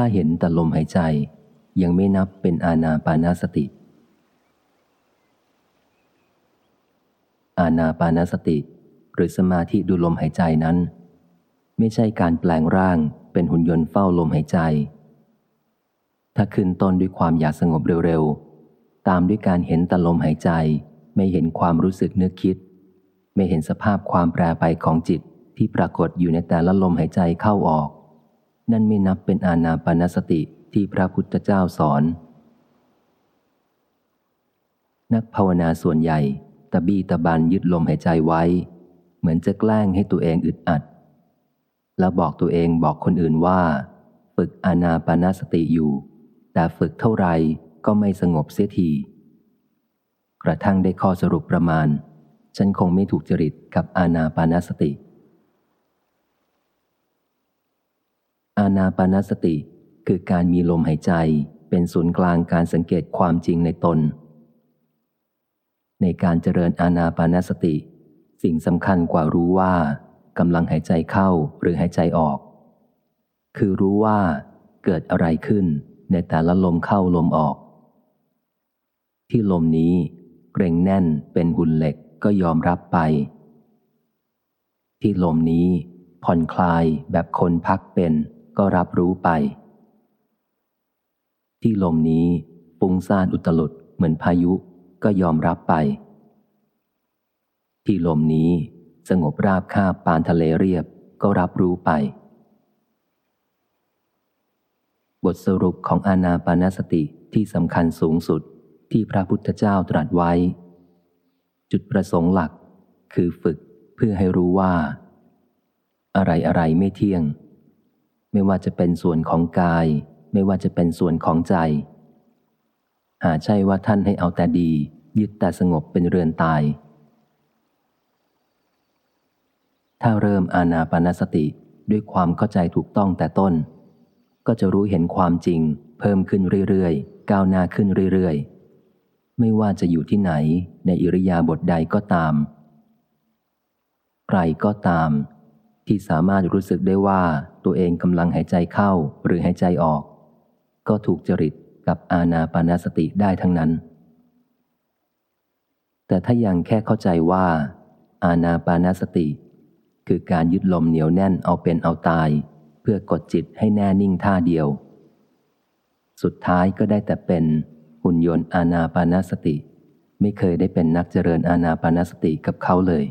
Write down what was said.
ถ้าเห็นแต่ลมหายใจ ยังไม่นับเป็นอาณาปานาสติ อาณาปานาสติ หรือสมาธิดูลมหายใจนั้น ไม่ใช่การแปลงร่างเป็นหุ่นยนต์เฝ้าลมหายใจ ถ้าขึ้นต้นด้วยความอยากสงบเร็วๆ ตามด้วยการเห็นแต่ลมหายใจ ไม่เห็นความรู้สึกนึกคิด ไม่เห็นสภาพความแปรไปของจิตที่ปรากฏอยู่ในแต่ละลมหายใจเข้าออก นั่นไม่นับเป็นอาณาปานสติที่พระพุทธเจ้าสอน นักภาวนาส่วนใหญ่ตะบี้ตะบันยึดลมหายใจไว้ เหมือนจะแกล้งให้ตัวเองอึดอัด แล้วบอกตัวเองบอกคนอื่นว่า ฝึกอาณาปานสติอยู่ แต่ฝึกเท่าไรก็ไม่สงบเสียที กระทั่งได้ข้อสรุปประมาณ ฉันคงไม่ถูกจริตกับอาณาปานสติ อาณาปานสติ คือการมีลมหายใจเป็นศูนย์กลางการสังเกตความจริงในตน ในการเจริญอาณาปานสติ สิ่งสำคัญกว่ารู้ว่ากำลังหายใจเข้าหรือหายใจออก คือรู้ว่าเกิดอะไรขึ้นในแต่ละลมเข้าลมออก ที่ลมนี้เกรงแน่นเป็นหุ่นเหล็กก็ยอมรับไป ที่ลมนี้ผ่อนคลายแบบคนพักเป็น ก็รับรู้ไป ที่ลมนี้ปุงซ่านอุตลุดเหมือนพายุก็ยอมรับไป ที่ลมนี้สงบราบคาบปานทะเลเรียบก็รับรู้ไป บทสรุปของอานาปานสติที่สำคัญสูงสุดที่พระพุทธเจ้าตรัสไว้ จุดประสงค์หลักคือฝึกเพื่อให้รู้ว่า อะไรอะไรไม่เที่ยง ไม่ว่าจะเป็นส่วนของกาย ไม่ว่าจะเป็นส่วนของใจ หาใช่ว่าท่านให้เอาแต่ดี ยึดแต่สงบเป็นเรือนตาย ถ้าเริ่มอาณาปณสติด้วยความเข้าใจถูกต้องแต่ต้น ก็จะรู้เห็นความจริง เพิ่มขึ้นเรื่อยๆ ก้าวหน้าขึ้นเรื่อยๆ ไม่ว่าจะอยู่ที่ไหนในอิริยาบถใดก็ตาม ใครก็ตาม ที่สามารถรู้สึกได้ว่าตัวเองกำลังหายใจเข้าหรือหายใจออก ก็ถูกจริตกับอาณาปานสติได้ทั้งนั้น แต่ถ้ายังแค่เข้าใจว่า อาณาปานสติ คือการยึดลมเหนียวแน่นเอาเป็นเอาตาย เพื่อกดจิตให้แน่นิ่งท่าเดียว สุดท้ายก็ได้แต่เป็นหุ่นยนต์อาณาปานสติ ไม่เคยได้เป็นนักเจริญอาณาปานสติกับเขาเลย